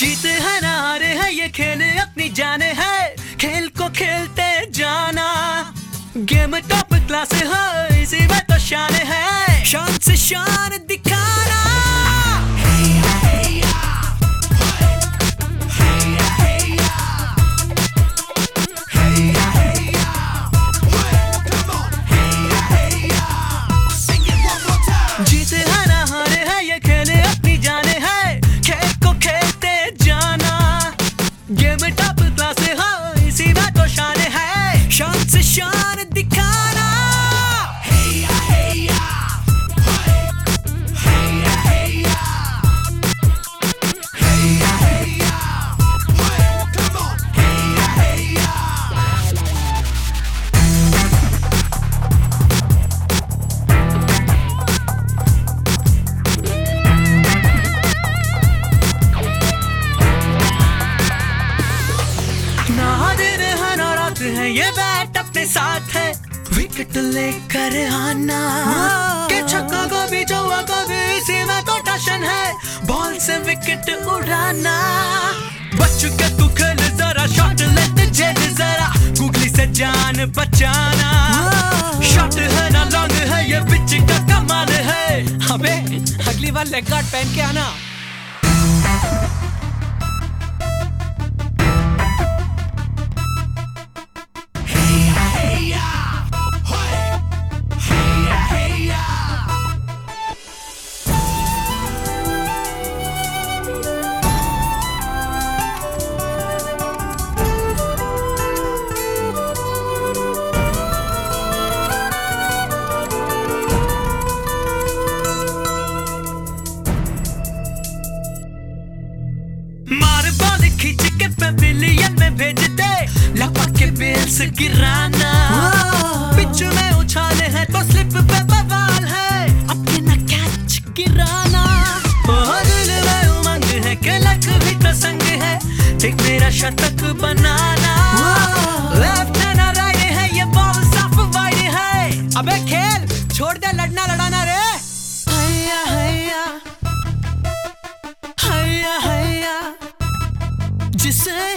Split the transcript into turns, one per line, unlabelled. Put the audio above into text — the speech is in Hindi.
जीत हरार नारे है, ये खेल अपनी जान है। खेल को खेलते जाना। गेम टॉप क्लास है, इसी में तो शान है। शान से शान शान है ये बैट अपने साथ है। विकेट लेकर आना। के छक्का को भी चौका को भी इसी में तो टशन है। बॉल से विकेट उड़ाना। बच के तू खेल जरा शॉट लेते जेल जरा। गुगली से जान बचाना। शॉट है ना लॉन्ग है ये पिच का कमाल है। अबे अगली बार लेग गार्ड पहन के आना। मार खींच के पेविलियन में भेज दे लपक के बेल्स गिराना। पिच में उछाले हैं तो स्लिप पे बवाल है। अपना कैच गिराना। और दिल में उमंग है कि लक भी तो संग है। देख मेरा शतक बनाना। लेफ़्ट है ना राइट है ये बॉल साफ़ वाइड है। अबे खेल छोड़ दे लड़ना लड़ाना। just say